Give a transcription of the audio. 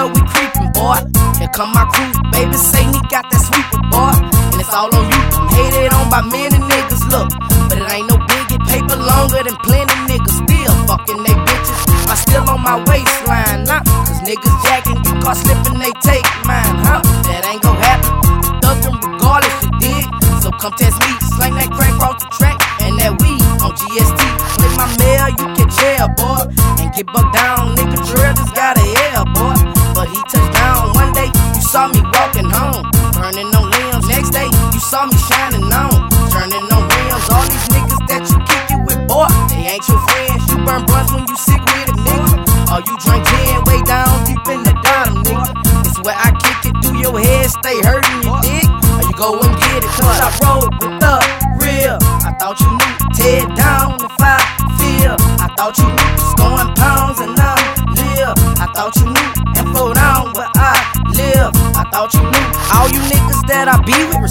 so we creeping, boy. Here come my crew, baby, say he got that sweeper, boy. And it's all on you. I'm hated on by many niggas, look. But it ain't no biggie, paper longer than plenty niggas. Still fucking they bitches. I still on my waistline, get slipping, they take mine, huh? That ain't gon' happen. Thuggin' regardless, you dig? So come test me, slang that crack off the track, and that weed on GST. Click my mail, you can jail, boy. And get bucked down, nigga. Drill just got a L, boy. But he touched down one day, you saw me walking home. Turning on limbs, next day, you saw me shining on. Turning on rims, all these niggas It's where I kick it through your head, stay hurting, you dick. Or you go and get it, cause I roll with the real. I thought you knew, tear down if I feel. I thought you knew, scoring pounds and I'm live. I thought you knew, and flow down where I live. I thought you knew, all you niggas that I be with.